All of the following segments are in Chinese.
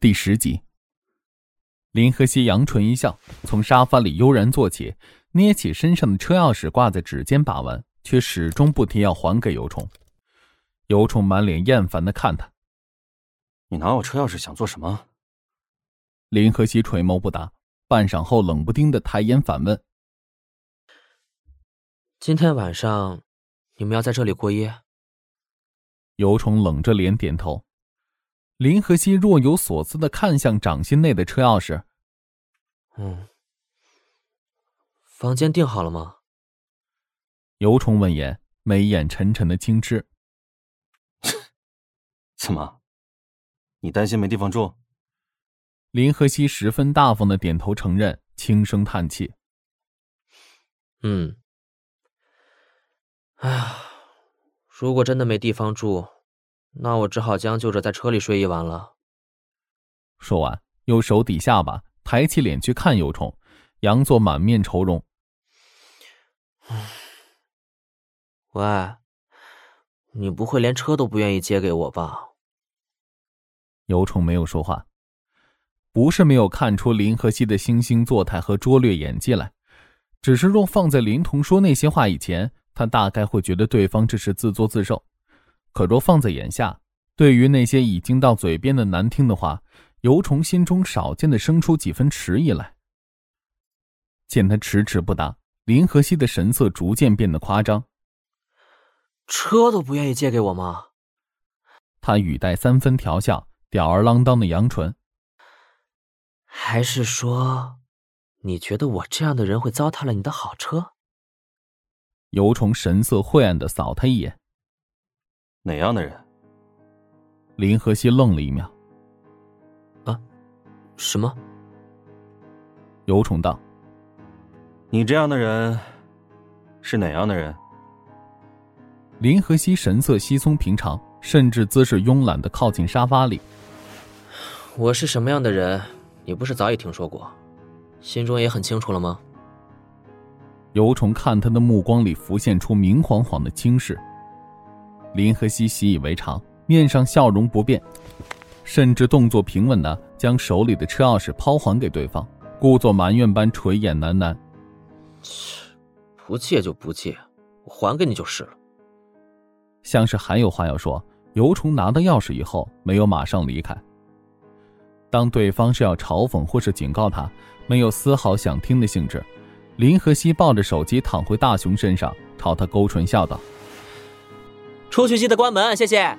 第十集。林和熙扬唇一笑，从沙发里悠然坐起，捏起身上的车钥匙挂在指尖把玩，却始终不提要还给尤虫。尤虫满脸厌烦的看他：“你拿我车钥匙想做什么？”林和熙垂眸不答，半晌后冷不丁的抬眼反问：“今天晚上你们要在这里过夜？”尤虫冷着脸点头。林和熙若有所思的看向掌心内的车钥匙。嗯，房间订好了吗？尤虫闻言，眉眼沉沉的轻嗤。怎么，你担心没地方住？林和熙十分大方的点头承认，轻声叹气。嗯，哎呀，如果真的没地方住。那我只好将就着在车里睡一晚了。说完，用手抵下巴，抬起脸去看尤虫，杨作满面愁容。喂，你不会连车都不愿意借给我吧？尤虫没有说话，不是没有看出林和熙的惺惺作态和拙劣演技来，只是若放在林童说那些话以前，他大概会觉得对方这是自作自受。可若放在眼下，对于那些已经到嘴边的难听的话，尤虫心中少见的生出几分迟疑来。见他迟迟不答，林和熙的神色逐渐变得夸张。车都不愿意借给我吗？他语带三分调笑，吊儿郎当的扬唇。还是说，你觉得我这样的人会糟蹋了你的好车？尤虫神色晦暗的扫他一眼。哪样的人？林和熙愣了一秒。啊，什么？尤虫道：“你这样的人是哪样的人？”林和熙神色稀松平常，甚至姿势慵懒的靠近沙发里。我是什么样的人？你不是早已听说过，心中也很清楚了吗？尤虫看他的目光里浮现出明晃晃的轻视。林和熙习以为常，面上笑容不变，甚至动作平稳的将手里的车钥匙抛还给对方，故作埋怨般垂眼喃喃：“切，不借就不借，我还给你就是了。”像是还有话要说。尤虫拿到钥匙以后，没有马上离开。当对方是要嘲讽或是警告他，没有丝毫想听的兴致。林和熙抱着手机躺回大雄身上，朝他勾唇笑道。出去记得关门，谢谢。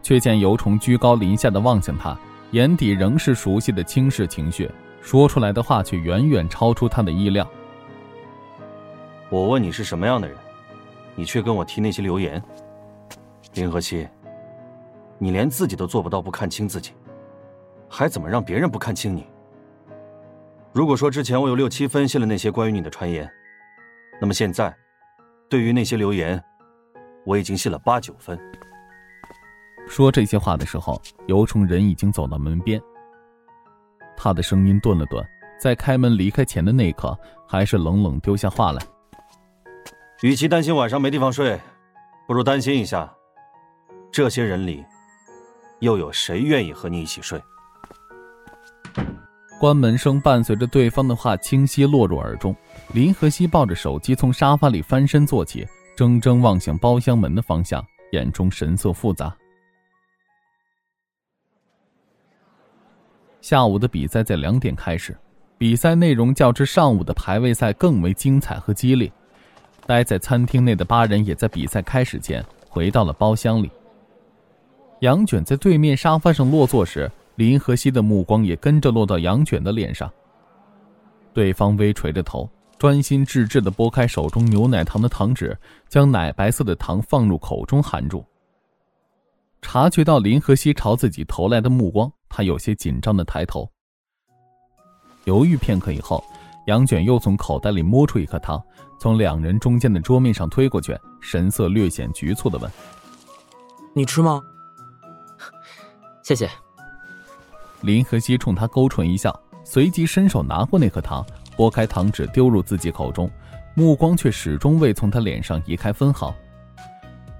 却见尤虫居高临下的望向他，眼底仍是熟悉的轻视情绪，说出来的话却远远超出他的意料。我问你是什么样的人，你却跟我提那些流言。林和熙，你连自己都做不到不看清自己，还怎么让别人不看清你？如果说之前我有六七分信了那些关于你的传言，那么现在，对于那些流言。我已经信了八九分。说这些话的时候，尤崇人已经走到门边。他的声音顿了顿，在开门离开前的那一刻，还是冷冷丢下话来：“与其担心晚上没地方睡，不如担心一下，这些人里，又有谁愿意和你一起睡？”关门声伴随着对方的话清晰落入耳中。林和熙抱着手机从沙发里翻身坐起。怔怔望向包厢门的方向，眼中神色复杂。下午的比赛在两点开始，比赛内容较之上午的排位赛更为精彩和激烈。待在餐厅内的八人也在比赛开始前回到了包厢里。杨卷在对面沙发上落座时，林和熙的目光也跟着落到杨卷的脸上。对方微垂着头。专心致志的拨开手中牛奶糖的糖纸，将奶白色的糖放入口中含住。察觉到林和熙朝自己投来的目光，他有些紧张的抬头。犹豫片刻以后，杨卷又从口袋里摸出一颗糖，从两人中间的桌面上推过去，神色略显局促的问：“你吃吗？”“谢谢。”林和熙冲他勾唇一笑，随即伸手拿过那颗糖。拨开糖纸丢入自己口中，目光却始终未从他脸上移开分毫。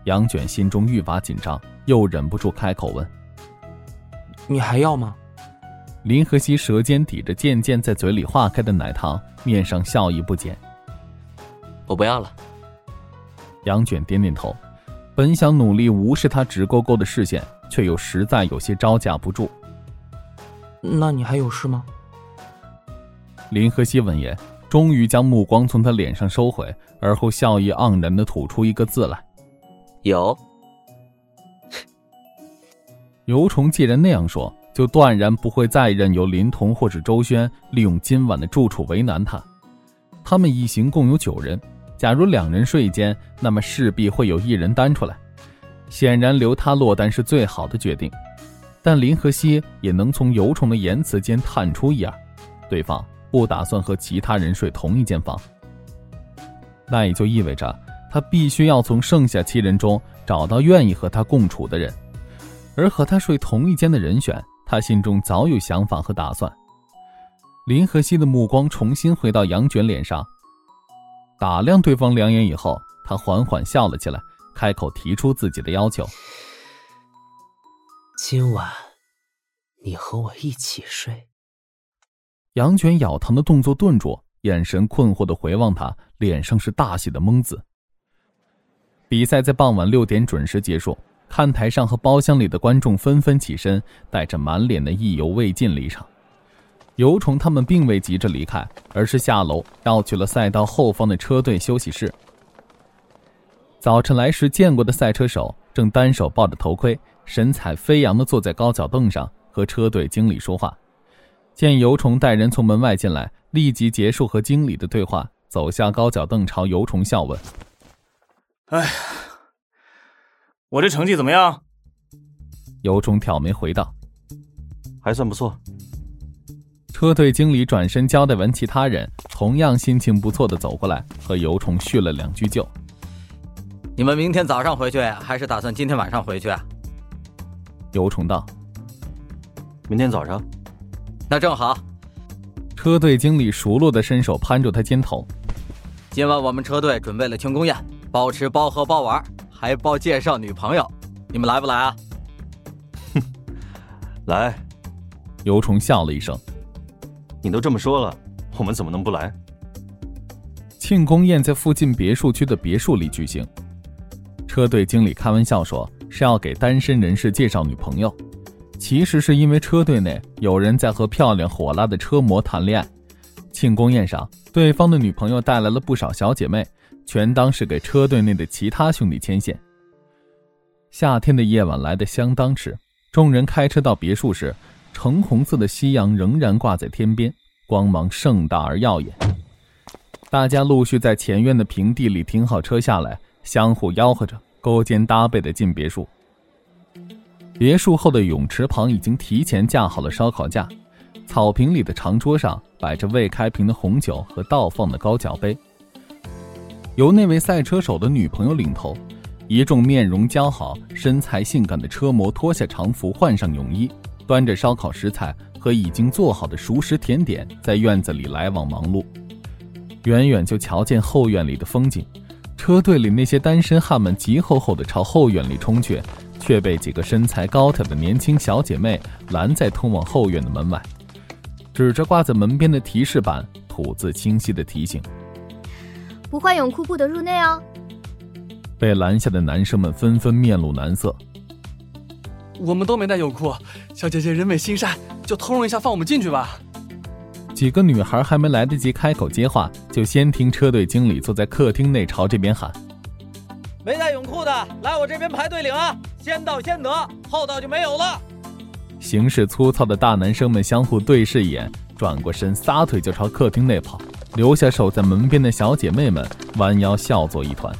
杨卷心中愈发紧张，又忍不住开口问：“你还要吗？林和熙舌尖抵着渐渐在嘴里化开的奶糖，面上笑意不减。我不要了。杨卷点点头，本想努力无视他直勾勾的视线，却又实在有些招架不住。那你还有事吗？林和熙闻言，终于将目光从他脸上收回，而后笑意盎然的吐出一个字来：“有。”尤虫既然那样说。就断然不会再任由林童或是周轩利用今晚的住处为难他。他们一行共有九人，假如两人睡一间，那么势必会有一人单出来。显然留他落单是最好的决定。但林和熙也能从尤虫的言辞间探出一二，对方不打算和其他人睡同一间房。那也就意味着他必须要从剩下七人中找到愿意和他共处的人，而和他睡同一间的人选。他心中早有想法和打算。林和熙的目光重新回到杨卷脸上，打量对方两眼以后，他缓缓笑了起来，开口提出自己的要求：“今晚，你和我一起睡。”杨卷咬糖的动作顿住，眼神困惑的回望他，脸上是大写的懵字。比赛在傍晚六点准时结束。看台上和包厢里的观众纷纷起身，带着满脸的意犹未尽离场。尤虫他们并未急着离开，而是下楼绕去了赛道后方的车队休息室。早晨来时见过的赛车手正单手抱着头盔，神采飞扬地坐在高脚凳上和车队经理说话。见尤虫带人从门外进来，立即结束和经理的对话，走下高脚凳朝尤虫笑问：“哎。”我这成绩怎么样？尤虫挑眉回道：“还算不错。”车队经理转身交代完其他人，同样心情不错的走过来，和尤虫叙了两句旧。你们明天早上回去，还是打算今天晚上回去？尤虫道：“明天早上。”那正好。车队经理熟络的伸手攀住他肩头：“今晚我们车队准备了庆功宴，包吃包喝包玩。”还包介绍女朋友，你们来不来啊？哼，来。尤虫笑了一声：“你都这么说了，我们怎么能不来？”庆功宴在附近别墅区的别墅里举行。车队经理开玩笑说是要给单身人士介绍女朋友，其实是因为车队内有人在和漂亮火辣的车模谈恋爱。庆功宴上，对方的女朋友带来了不少小姐妹。全当是给车队内的其他兄弟牵线。夏天的夜晚来得相当迟，众人开车到别墅时，橙红色的夕阳仍然挂在天边，光芒盛大而耀眼。大家陆续在前院的平地里停好车下来，相互吆喝着，勾肩搭背的进别墅。别墅后的泳池旁已经提前架好了烧烤架，草坪里的长桌上摆着未开瓶的红酒和倒放的高脚杯。由那位赛车手的女朋友领头，一众面容姣好、身材性感的车模脱下长服，换上泳衣，端着烧烤食材和已经做好的熟食甜点，在院子里来往忙碌。远远就瞧见后院里的风景，车队里那些单身汉们急吼吼地朝后院里冲去，却被几个身材高挑的年轻小姐妹拦在通往后院的门外，指着挂在门边的提示板，吐字清晰的提醒。不换泳裤不得入内哦。被拦下的男生们纷纷面露难色。我们都没带泳裤，小姐姐人美心善，就通融一下，放我们进去吧。几个女孩还没来得及开口接话，就先听车队经理坐在客厅内朝这边喊：“没带泳裤的，来我这边排队领啊！先到先得，后到就没有了。”行事粗糙的大男生们相互对视一眼，转过身，撒腿就朝客厅内跑。留下守在门边的小姐妹们弯腰笑作一团。